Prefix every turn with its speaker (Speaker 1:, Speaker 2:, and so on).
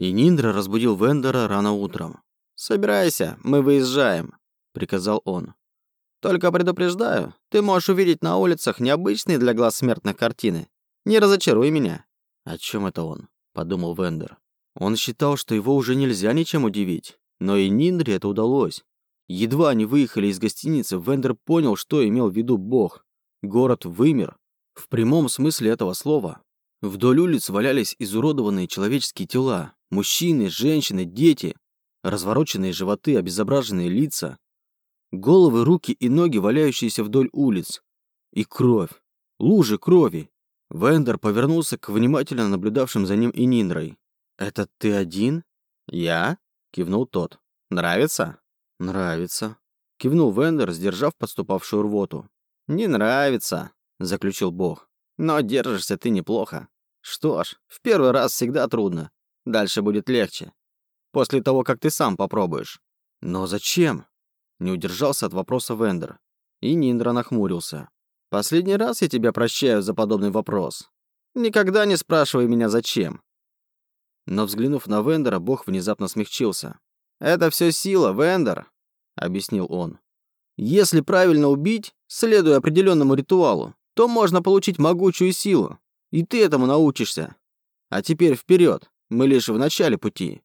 Speaker 1: И Ниндра разбудил Вендера рано утром. «Собирайся, мы выезжаем», — приказал он. «Только предупреждаю, ты можешь увидеть на улицах необычные для глаз смертных картины. Не разочаруй меня». «О чем это он?» — подумал Вендер. Он считал, что его уже нельзя ничем удивить. Но и Ниндре это удалось. Едва они выехали из гостиницы, Вендер понял, что имел в виду Бог. Город вымер. В прямом смысле этого слова. Вдоль улиц валялись изуродованные человеческие тела. Мужчины, женщины, дети. Развороченные животы, обезображенные лица. Головы, руки и ноги, валяющиеся вдоль улиц. И кровь. Лужи крови. Вендер повернулся к внимательно наблюдавшим за ним и Ниндрой. «Это ты один?» «Я?» — кивнул тот. «Нравится?» «Нравится», — кивнул Вендер, сдержав подступавшую рвоту. «Не нравится», — заключил Бог. «Но держишься ты неплохо. Что ж, в первый раз всегда трудно. Дальше будет легче. После того, как ты сам попробуешь». «Но зачем?» — не удержался от вопроса Вендер. И Ниндра нахмурился. «Последний раз я тебя прощаю за подобный вопрос. Никогда не спрашивай меня, зачем. Но взглянув на Вендера, бог внезапно смягчился. «Это все сила, Вендер», — объяснил он. «Если правильно убить, следуя определенному ритуалу, то можно получить могучую силу. И ты этому научишься. А теперь вперед, мы лишь в начале пути».